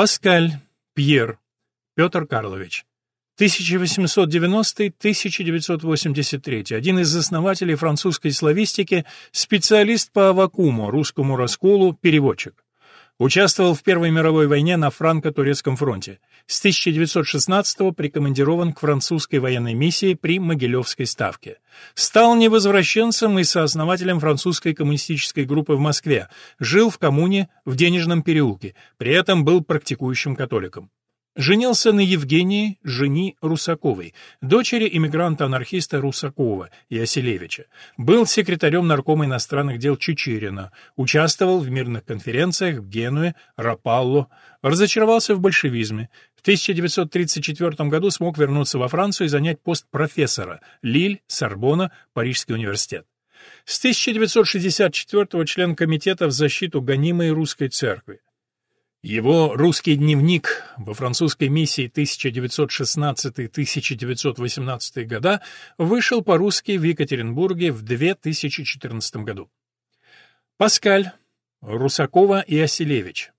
Паскаль, Пьер, Петр Карлович. 1890-1983, один из основателей французской славистики, специалист по вакууму, русскому расколу, переводчик. Участвовал в Первой мировой войне на франко-турецком фронте. С 1916 прикомандирован к французской военной миссии при Могилевской ставке. Стал невозвращенцем и сооснователем французской коммунистической группы в Москве. Жил в коммуне в Денежном переулке, при этом был практикующим католиком. Женился на Евгении, жени Русаковой, дочери иммигранта-анархиста Русакова Яселевича. Был секретарем наркома иностранных дел Чечерина, участвовал в мирных конференциях в Генуе, Рапалло, разочаровался в большевизме. В 1934 году смог вернуться во Францию и занять пост профессора Лиль, Сорбона, Парижский университет. С 1964 член комитета в защиту гонимой русской церкви. Его «Русский дневник» во французской миссии 1916-1918 года вышел по-русски в Екатеринбурге в 2014 году. Паскаль, Русакова и Оселевич.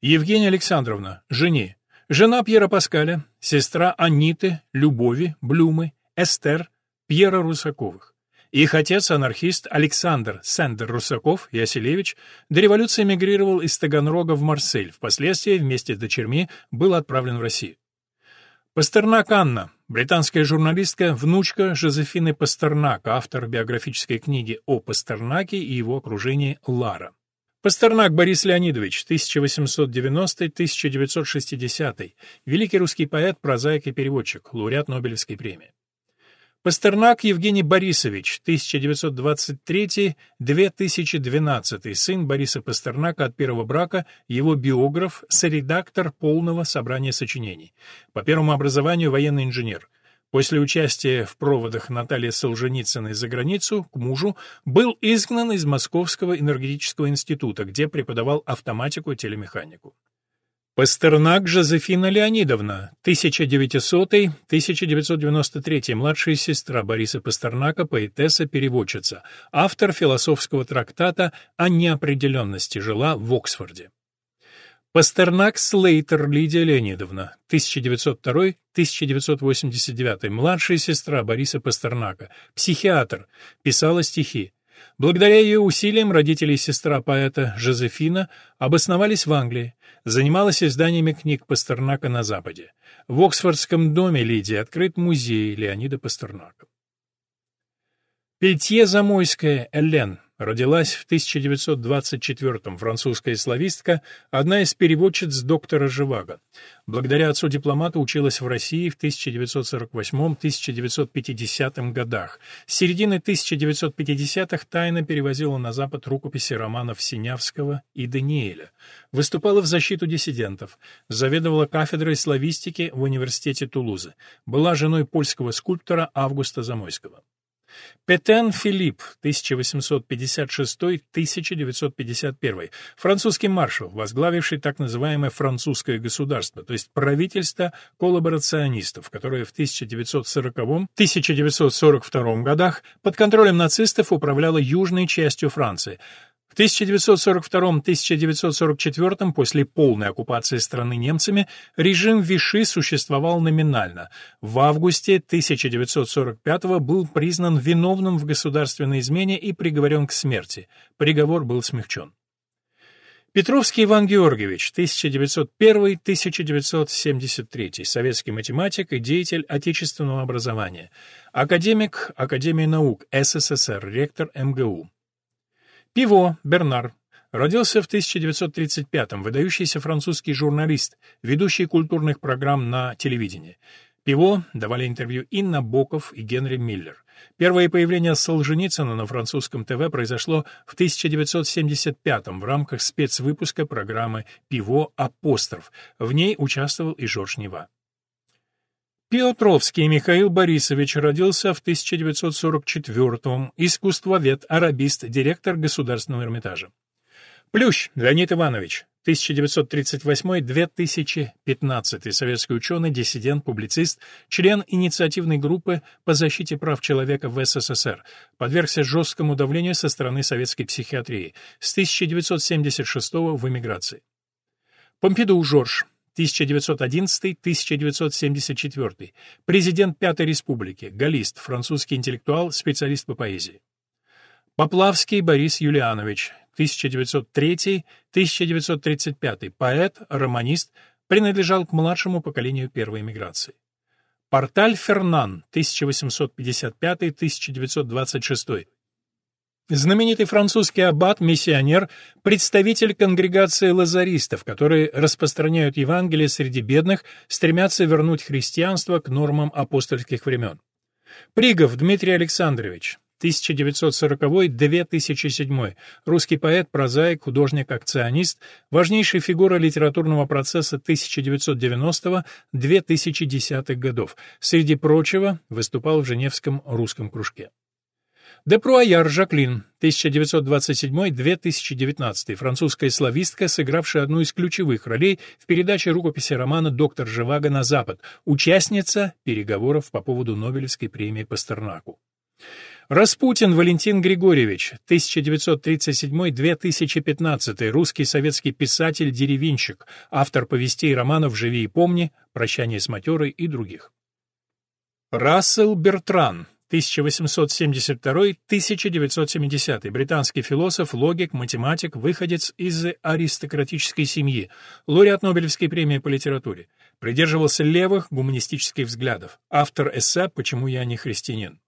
Евгения Александровна, жени. Жена Пьера Паскаля, сестра Аниты, Любови, Блюмы, Эстер, Пьера Русаковых. Их отец, анархист Александр Сендер Русаков Яселевич, до революции эмигрировал из Таганрога в Марсель, впоследствии вместе с дочерьми был отправлен в Россию. Пастернак Анна, британская журналистка, внучка Жозефины Пастернак, автор биографической книги о Пастернаке и его окружении «Лара». Пастернак Борис Леонидович, 1890-1960, великий русский поэт, прозаик и переводчик, лауреат Нобелевской премии. Пастернак Евгений Борисович, 1923-2012, сын Бориса Пастернака от первого брака, его биограф, соредактор полного собрания сочинений. По первому образованию военный инженер. После участия в проводах Натальи Солженицыной за границу к мужу был изгнан из Московского энергетического института, где преподавал автоматику и телемеханику. Пастернак Жозефина Леонидовна, 1900-1993, младшая сестра Бориса Пастернака, поэтесса-переводчица, автор философского трактата о неопределенности, жила в Оксфорде. Пастернак Слейтер Лидия Леонидовна, 1902-1989, младшая сестра Бориса Пастернака, психиатр, писала стихи. Благодаря ее усилиям родители и сестра поэта Жозефина обосновались в Англии, занималась изданиями книг Пастернака на Западе. В Оксфордском доме Лидии открыт музей Леонида Пастернака. Пельтье Замойская Элен Родилась в 1924-м французская славистка, одна из переводчиц доктора Живаго. Благодаря отцу-дипломату училась в России в 1948-1950 годах. С середины 1950-х тайно перевозила на Запад рукописи романов Синявского и Даниэля. Выступала в защиту диссидентов. Заведовала кафедрой славистики в университете Тулузы. Была женой польского скульптора Августа Замойского. Петен Филипп, 1856-1951, французский маршал, возглавивший так называемое французское государство, то есть правительство коллаборационистов, которое в 1940-1942 годах под контролем нацистов управляло южной частью Франции, в 1942-1944 после полной оккупации страны немцами режим Виши существовал номинально. В августе 1945 был признан виновным в государственной измене и приговорен к смерти. Приговор был смягчен. Петровский Иван Георгиевич, 1901-1973, советский математик и деятель отечественного образования, академик Академии наук СССР, ректор МГУ. Пиво, Бернар. Родился в 1935-м, выдающийся французский журналист, ведущий культурных программ на телевидении. Пиво давали интервью Инна Боков и Генри Миллер. Первое появление Солженицына на французском ТВ произошло в 1975-м в рамках спецвыпуска программы «Пиво Апостроф». В ней участвовал и Жорж Нева. Петровский Михаил Борисович родился в 1944-м, искусствовед, арабист, директор Государственного Эрмитажа. Плющ Леонид Иванович, 1938-2015, советский ученый, диссидент, публицист, член инициативной группы по защите прав человека в СССР, подвергся жесткому давлению со стороны советской психиатрии, с 1976 в эмиграции. Помпиду Жорж, 1911-1974, президент Пятой Республики, галлист, французский интеллектуал, специалист по поэзии. Поплавский Борис Юлианович, 1903-1935, поэт, романист, принадлежал к младшему поколению первой эмиграции. Порталь Фернан, 1855-1926. Знаменитый французский аббат, миссионер, представитель конгрегации лазаристов, которые распространяют Евангелие среди бедных, стремятся вернуть христианство к нормам апостольских времен. Пригов Дмитрий Александрович, 1940-2007, русский поэт, прозаик, художник-акционист, важнейшая фигура литературного процесса 1990-2010 годов. Среди прочего, выступал в Женевском русском кружке. Депруаяр Жаклин, 1927-2019, французская славистка, сыгравшая одну из ключевых ролей в передаче рукописи романа «Доктор Живаго на Запад», участница переговоров по поводу Нобелевской премии Пастернаку. Распутин Валентин Григорьевич, 1937-2015, русский советский писатель-деревенщик, автор повестей и романов «Живи и помни», «Прощание с матерой» и других. Рассел Бертран, 1872-1970, британский философ, логик, математик, выходец из аристократической семьи, лауреат Нобелевской премии по литературе, придерживался левых гуманистических взглядов, автор эссе «Почему я не христианин».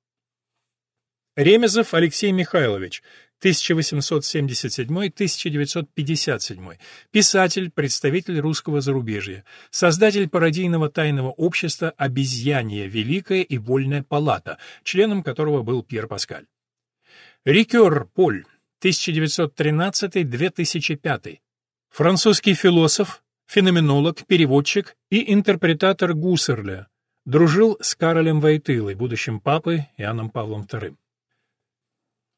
Ремезов Алексей Михайлович, 1877-1957, писатель, представитель русского зарубежья, создатель пародийного тайного общества «Обезьянье Великая и Вольная Палата», членом которого был Пьер Паскаль. Рикер Поль, 1913-2005, французский философ, феноменолог, переводчик и интерпретатор Гуссерля, дружил с Каролем Войтылой, будущим папой Иоанном Павлом II.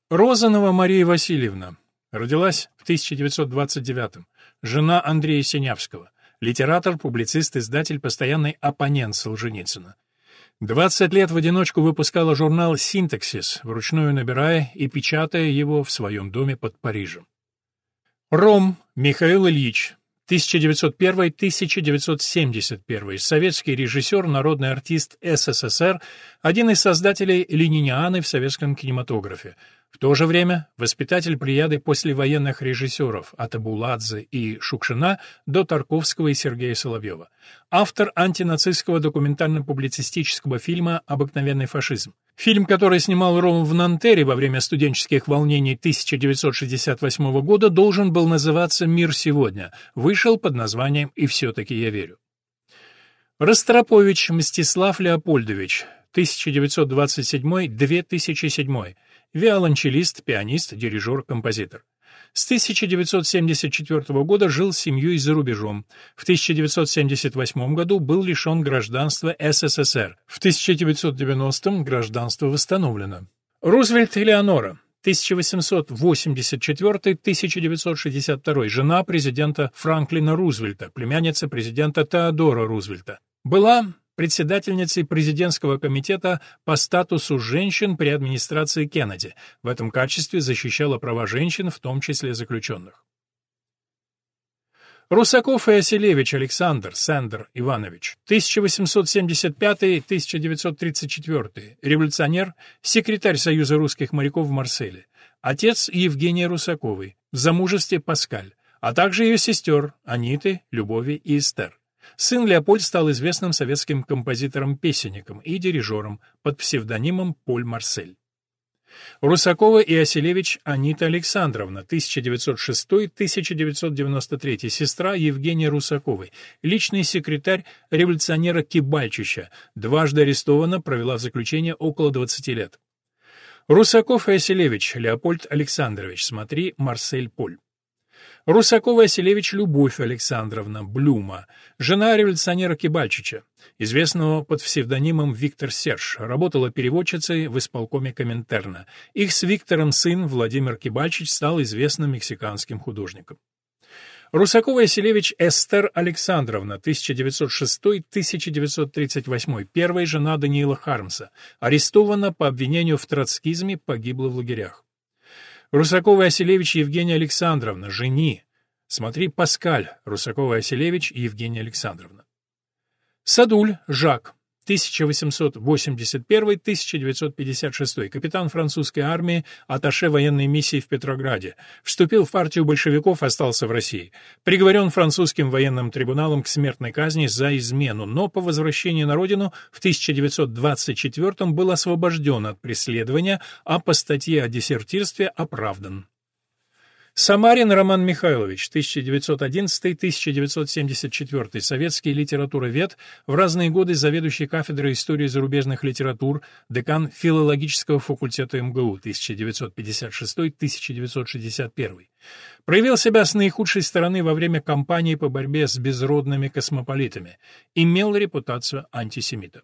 Розанова Мария Васильевна. Родилась в 1929-м. Жена Андрея Синявского. Литератор, публицист, издатель, постоянный оппонент Солженицына. 20 лет в одиночку выпускала журнал «Синтаксис», вручную набирая и печатая его в своем доме под Парижем. Ром Михаил Ильич, 1901-1971, советский режиссер, народный артист СССР, один из создателей ленинианы в советском кинематографе, в то же время воспитатель плеяды послевоенных режиссеров от Абуладзе и Шукшина до Тарковского и Сергея Соловьева. Автор антинацистского документально-публицистического фильма «Обыкновенный фашизм». Фильм, который снимал Ром в Нантере во время студенческих волнений 1968 года, должен был называться «Мир сегодня». Вышел под названием «И все-таки я верю». Ростропович Мстислав Леопольдович, 1927-2007, Виолончелист, пианист, дирижер, композитор. С 1974 года жил с семьей за рубежом. В 1978 году был лишен гражданства СССР. В 1990 гражданство восстановлено. Рузвельт Элеонора. 1884-1962, жена президента Франклина Рузвельта, племянница президента Теодора Рузвельта. Была председательницей президентского комитета по статусу женщин при администрации Кеннеди. В этом качестве защищала права женщин, в том числе заключенных. Русаков и Оселевич Александр Сендер Иванович, 1875-1934, революционер, секретарь Союза русских моряков в Марселе, отец Евгения Русаковой, в замужестве Паскаль, а также ее сестер Аниты, Любови и Эстер. Сын Леопольд стал известным советским композитором-песенником и дирижером под псевдонимом Поль Марсель. Русакова и Оселевич Анита Александровна, 1906-1993, сестра Евгения Русаковой, личный секретарь революционера Кибальчича, дважды арестована, провела в заключение около 20 лет. Русаков и Оселевич Леопольд Александрович, смотри Марсель Поль. Русакова-Василевич Любовь Александровна Блюма, жена революционера Кибальчича, известного под псевдонимом Виктор Серж, работала переводчицей в исполкоме Коминтерна. Их с Виктором сын Владимир Кибальчич стал известным мексиканским художником. Русакова-Василевич Эстер Александровна, 1906-1938, первая жена Даниила Хармса, арестована по обвинению в троцкизме, погибла в лагерях. Русакова Оселевич Евгения Александровна, жени, Смотри «Паскаль» Русакова-Оселевич и Евгения Александровна. Садуль Жак 1881-1956, капитан французской армии, аташе военной миссии в Петрограде. Вступил в партию большевиков, остался в России. Приговорен французским военным трибуналом к смертной казни за измену, но по возвращении на родину в 1924 был освобожден от преследования, а по статье о десертирстве оправдан. Самарин Роман Михайлович, 1911-1974, советский литературовед, в разные годы заведующий кафедрой истории зарубежных литератур, декан филологического факультета МГУ, 1956-1961. Проявил себя с наихудшей стороны во время кампании по борьбе с безродными космополитами. Имел репутацию антисемита.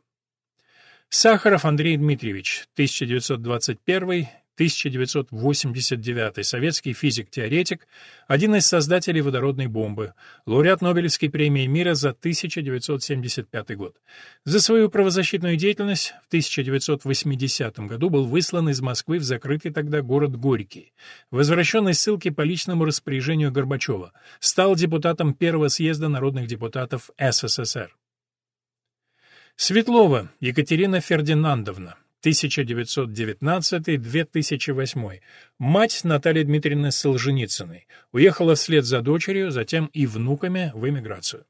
Сахаров Андрей Дмитриевич, 1921 1989, советский физик-теоретик, один из создателей водородной бомбы, лауреат Нобелевской премии мира за 1975 год. За свою правозащитную деятельность в 1980 году был выслан из Москвы в закрытый тогда город Горький. Возвращен из ссылки по личному распоряжению Горбачева. Стал депутатом Первого съезда народных депутатов СССР. Светлова Екатерина Фердинандовна, 1919-2008. Мать Натальи Дмитриевны Солженицыной. Уехала вслед за дочерью, затем и внуками в эмиграцию.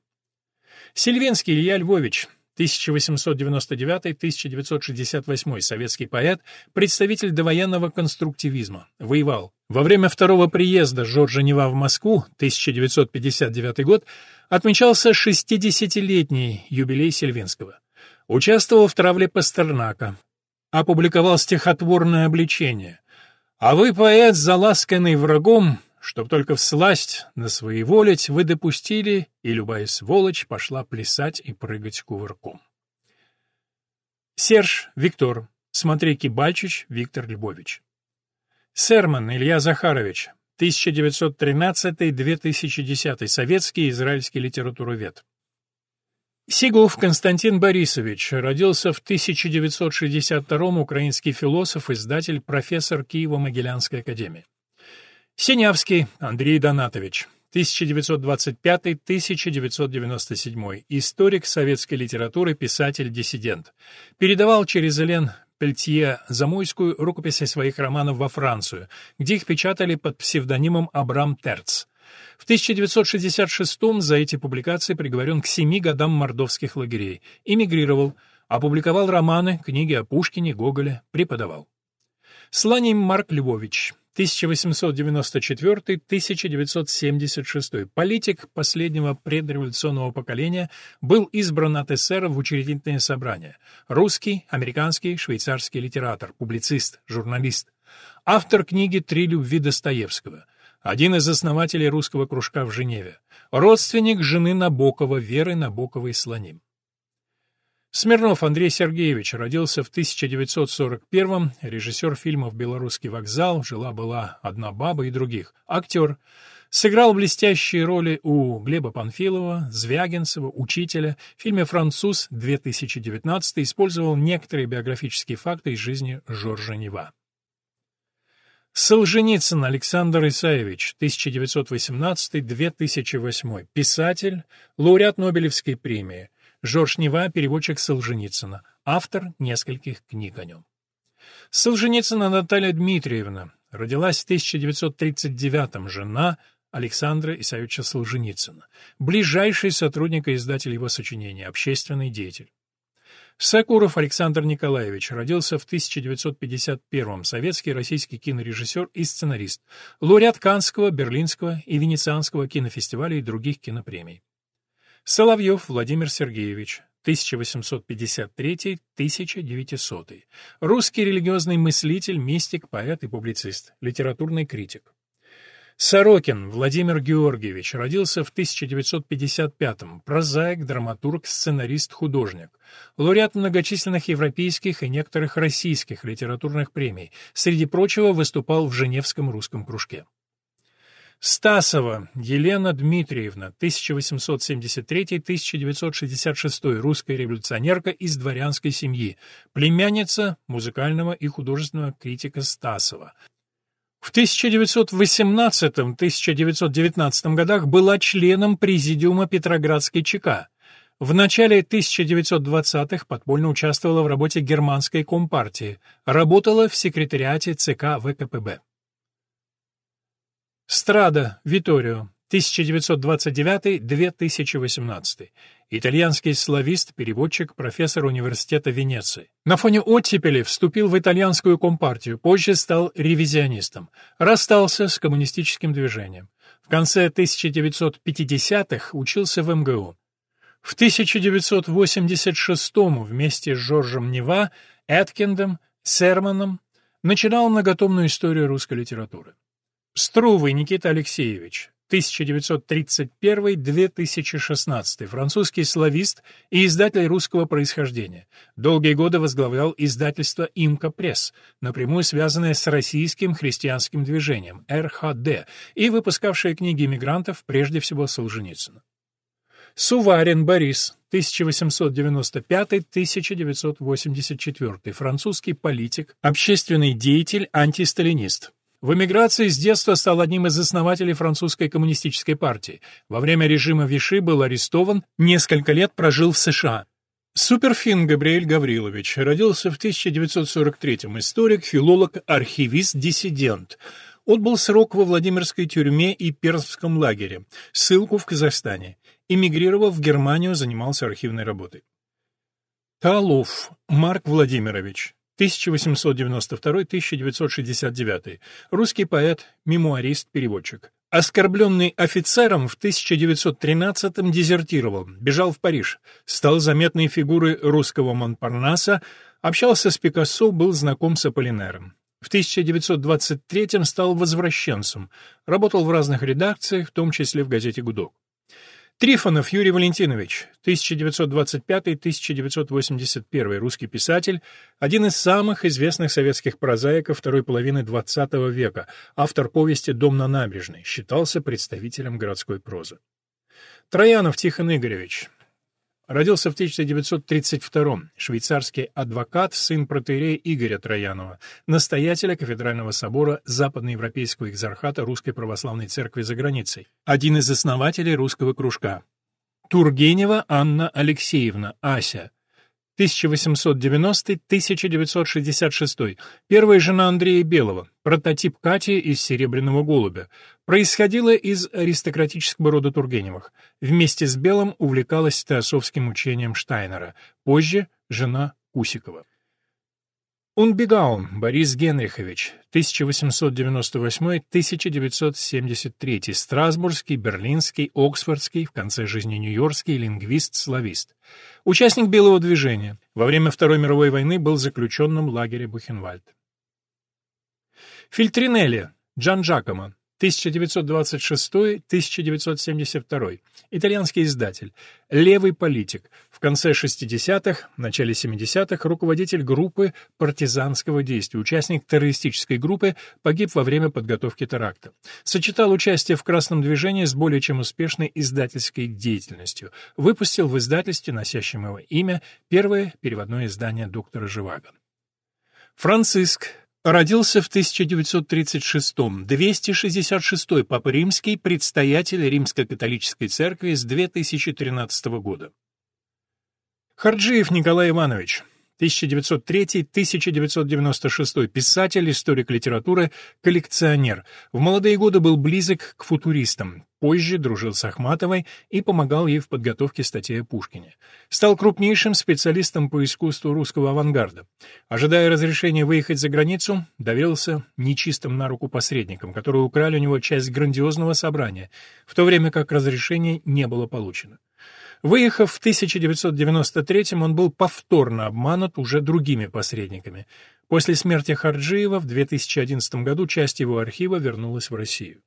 Сильвинский Илья Львович. 1899-1968, советский поэт, представитель довоенного конструктивизма, воевал. Во время второго приезда Жоржа Нева в Москву, 1959 год, отмечался 60-летний юбилей Сильвинского. Участвовал в травле Пастернака, опубликовал стихотворное обличение. А вы, поэт, заласканный врагом, чтоб только всласть на своеволить, вы допустили, и любая сволочь пошла плясать и прыгать кувырком. Серж Виктор. Смотри Кибальчич Виктор Львович. Серман Илья Захарович. 1913-2010. Советский израильский литературовед. Сигов Константин Борисович родился в 1962-м, украинский философ, издатель, профессор Киево-Могилянской академии. Синявский Андрей Донатович, 1925-1997, историк советской литературы, писатель-диссидент. Передавал через Элен Пельтье Замойскую рукописи своих романов во Францию, где их печатали под псевдонимом Абрам Терц. В 1966-м за эти публикации приговорен к семи годам мордовских лагерей, эмигрировал, опубликовал романы, книги о Пушкине, Гоголе, преподавал. Сланим Марк Львович, 1894-1976, политик последнего предреволюционного поколения, был избран от эсера в учредительное собрание. Русский, американский, швейцарский литератор, публицист, журналист. Автор книги «Три любви Достоевского», один из основателей русского кружка в Женеве, родственник жены Набокова, Веры Набоковой-Слоним. Смирнов Андрей Сергеевич родился в 1941-м, режиссер фильмов «Белорусский вокзал», «Жила-была одна баба» и других, актер. Сыграл блестящие роли у Глеба Панфилова, Звягинцева, Учителя. В фильме «Француз» 2019 использовал некоторые биографические факты из жизни Жоржа Нева. Солженицын Александр Исаевич, 1918-2008, писатель, лауреат Нобелевской премии, Жорж Нева, переводчик Солженицына, автор нескольких книг о нем. Солженицына Наталья Дмитриевна, родилась в 1939-м, жена Александра Исаевича Солженицына, ближайший сотрудник и издатель его сочинений, общественный деятель. Сакуров Александр Николаевич родился в 1951-м, советский российский кинорежиссер и сценарист, лауреат Каннского, Берлинского и Венецианского кинофестиваля и других кинопремий. Соловьев Владимир Сергеевич, 1853-1900. Русский религиозный мыслитель, мистик, поэт и публицист, литературный критик. Сорокин Владимир Георгиевич родился в 1955-м, прозаик, драматург, сценарист, художник. Лауреат многочисленных европейских и некоторых российских литературных премий. Среди прочего выступал в Женевском русском кружке. Стасова Елена Дмитриевна, 1873-1966, русская революционерка из дворянской семьи, племянница музыкального и художественного критика Стасова, В 1918-1919 годах была членом президиума Петроградской ЧК. В начале 1920-х подпольно участвовала в работе германской компартии, работала в секретариате ЦК ВКПБ. Страда, Виторио, 1929-2018. Итальянский славист, переводчик, профессор университета Венеции. На фоне оттепели вступил в итальянскую компартию, позже стал ревизионистом. Расстался с коммунистическим движением. В конце 1950-х учился в МГУ. В 1986 вместе с Жоржем Нева, Эткиндом, Серманом начинал многотомную историю русской литературы. Струвый Никита Алексеевич, 1931-2016, французский славист и издатель русского происхождения. Долгие годы возглавлял издательство «Имка Пресс», напрямую связанное с российским христианским движением, РХД, и выпускавшее книги иммигрантов, прежде всего Солженицына. Суварин Борис, 1895-1984, французский политик, общественный деятель, антисталинист. В эмиграции с детства стал одним из основателей французской коммунистической партии. Во время режима Виши был арестован, несколько лет прожил в США. Суперфин Габриэль Гаврилович родился в 1943-м, историк, филолог, архивист, диссидент. Отбыл срок во Владимирской тюрьме и Пермском лагере, ссылку в Казахстане. Эмигрировав в Германию, занимался архивной работой. Талов Марк Владимирович, 1892-1969, русский поэт, мемуарист, переводчик. Оскорбленный офицером в 1913-м дезертировал, бежал в Париж, стал заметной фигурой русского Монпарнаса, общался с Пикассо, был знаком с Аполлинером. В 1923-м стал возвращенцем, работал в разных редакциях, в том числе в газете «Гудок». Трифонов Юрий Валентинович, 1925-1981, русский писатель, один из самых известных советских прозаиков второй половины XX века, автор повести «Дом на набережной», считался представителем городской прозы. Троянов Тихон Игоревич, Родился в 1932-м, швейцарский адвокат, сын протеерея Игоря Троянова, настоятеля кафедрального собора Западноевропейского экзархата Русской Православной Церкви за границей, один из основателей русского кружка. Тургенева Анна Алексеевна, Ася, 1890-1966. Первая жена Андрея Белого, прототип Кати из «Серебряного голубя». Происходила из аристократического рода Тургеневых. Вместе с Белым увлекалась теософским учением Штайнера. Позже — жена Кусикова. Унбегаум Борис Генрихович, 1898-1973, Страсбургский, Берлинский, Оксфордский, в конце жизни Нью-Йоркский, лингвист-славист. Участник Белого движения. Во время Второй мировой войны был заключенным в лагере Бухенвальд. Фильтринелли, Джан Джакомо, 1926-1972. Итальянский издатель. Левый политик. В конце 60-х, начале 70-х руководитель группы партизанского действия, участник террористической группы, погиб во время подготовки теракта. Сочетал участие в Красном движении с более чем успешной издательской деятельностью. Выпустил в издательстве, носящем его имя, первое переводное издание доктора Живаго. Франциск Родился в 1936-м, 266-й Папа Римский, предстоятель Римско-католической церкви с 2013 года. Харджиев Николай Иванович, 1903-1996, писатель, историк литературы, коллекционер. В молодые годы был близок к футуристам, позже дружил с Ахматовой и помогал ей в подготовке статей о Пушкине. Стал крупнейшим специалистом по искусству русского авангарда. Ожидая разрешения выехать за границу, доверился нечистым на руку посредникам, которые украли у него часть грандиозного собрания, в то время как разрешение не было получено. Выехав в 1993-м, он был повторно обманут уже другими посредниками. После смерти Харджиева в 2011 году часть его архива вернулась в Россию.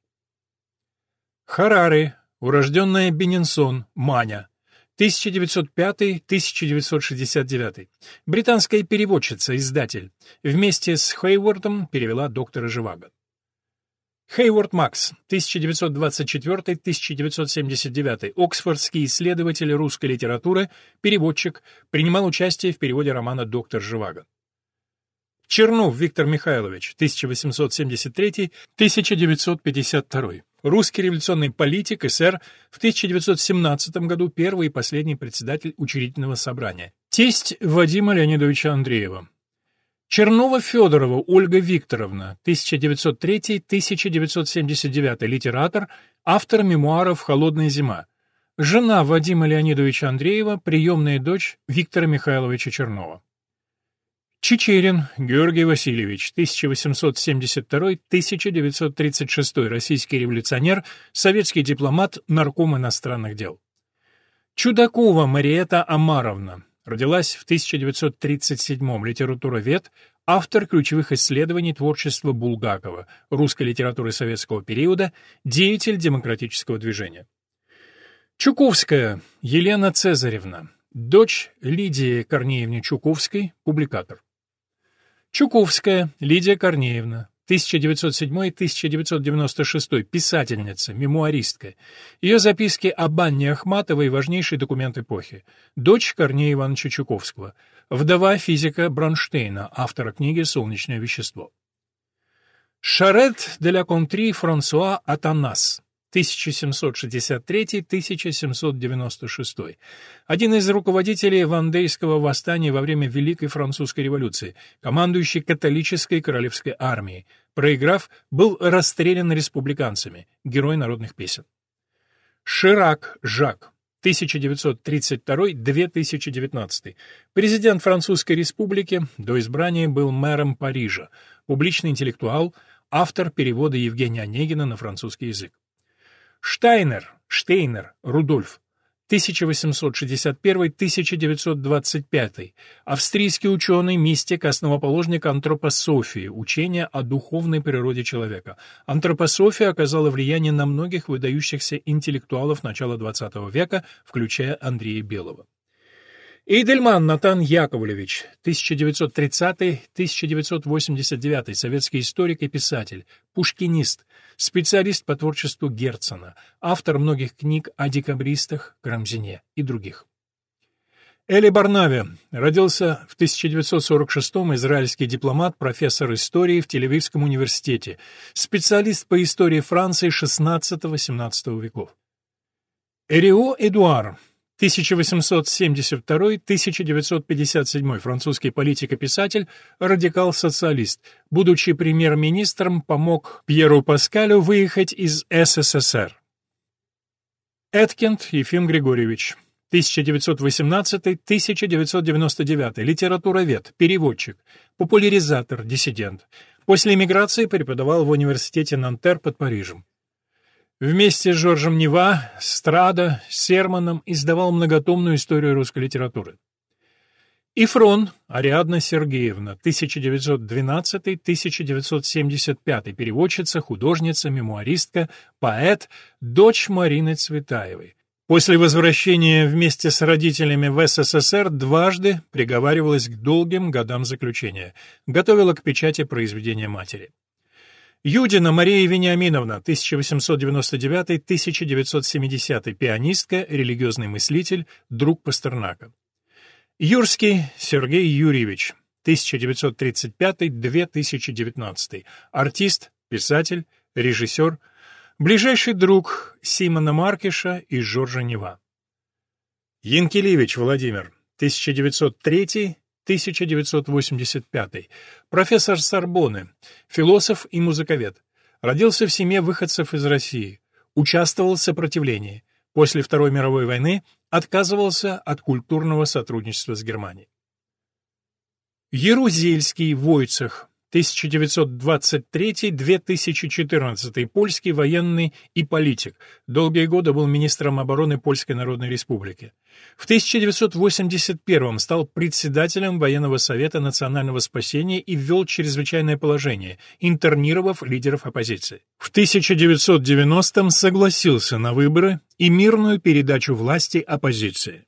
Харари, урожденная Бенинсон, Маня, 1905-1969. Британская переводчица, издатель. Вместе с Хейвордом перевела доктора Живаго. Хейворд Макс, 1924-1979, оксфордский исследователь русской литературы, переводчик, принимал участие в переводе романа «Доктор Живаго». Чернов Виктор Михайлович, 1873-1952. Русский революционный политик, СССР, в 1917 году первый и последний председатель учредительного собрания. Тесть Вадима Леонидовича Андреева. Чернова-Федорова Ольга Викторовна, 1903-1979, литератор, автор мемуаров «Холодная зима». Жена Вадима Леонидовича Андреева, приемная дочь Виктора Михайловича Чернова. Чечерин Георгий Васильевич, 1872-1936, российский революционер, советский дипломат, нарком иностранных дел. Чудакова Мариэта Амаровна, родилась в 1937-м, литературовед, автор ключевых исследований творчества Булгакова, русской литературы советского периода, деятель демократического движения. Чуковская Елена Цезаревна, дочь Лидии Корнеевны Чуковской, публикатор. Чуковская Лидия Корнеевна, 1907-1996, писательница, мемуаристка. Ее записки об Анне Ахматовой – важнейший документ эпохи. Дочь Корнея Ивановича Чуковского. Вдова физика Бронштейна, автора книги «Солнечное вещество». Шарет де ла Контри Франсуа Атанас. 1763-1796. Один из руководителей вандейского восстания во время Великой Французской революции, командующий католической королевской армией. Проиграв, был расстрелян республиканцами, герой народных песен. Ширак Жак 1932-2019. Президент Французской республики, до избрания был мэром Парижа, публичный интеллектуал, автор перевода Евгения Онегина на французский язык. Штайнер, Штейнер, Рудольф, 1861-1925, австрийский ученый, мистик, основоположник антропософии, учения о духовной природе человека. Антропософия оказала влияние на многих выдающихся интеллектуалов начала XX века, включая Андрея Белого. Эйдельман Натан Яковлевич, 1930-1989, советский историк и писатель, пушкинист, специалист по творчеству Герцена, автор многих книг о декабристах, Крамзине и других. Эли Барнави родился в 1946-м, израильский дипломат, профессор истории в Тель-Авивском университете, специалист по истории Франции XVI-XVII веков. Эрио Эдуар 1872-1957 французский политик и писатель, радикал-социалист. Будучи премьер-министром, помог Пьеру Паскалю выехать из СССР. Эткинд Ефим Григорьевич 1918-1999, литературовед, переводчик, популяризатор, диссидент. После эмиграции преподавал в университете Нантер под Парижем. Вместе с Жоржем Нева, Страда, Серманом издавал многотомную историю русской литературы. Ифрон Ариадна Сергеевна, 1912-1975, переводчица, художница, мемуаристка, поэт, дочь Марины Цветаевой. После возвращения вместе с родителями в СССР дважды приговаривалась к долгим годам заключения, готовила к печати произведения матери. Юдина Мария Вениаминовна, 1899-1970, пианистка, религиозный мыслитель, друг Пастернака. Юрский Сергей Юрьевич, 1935-2019, артист, писатель, режиссер, ближайший друг Симона Маркиша и Жоржа Нева. Янкелевич Владимир, 1903 1985. Профессор Сорбонны, философ и музыковед. Родился в семье выходцев из России. Участвовал в сопротивлении. После Второй мировой войны отказывался от культурного сотрудничества с Германией. Ярузельский Войцех 1923-2014, польский военный и политик. Долгие годы был министром обороны Польской Народной Республики. В 1981 стал председателем Военного совета национального спасения и ввел чрезвычайное положение, интернировав лидеров оппозиции. В 1990 согласился на выборы и мирную передачу власти оппозиции.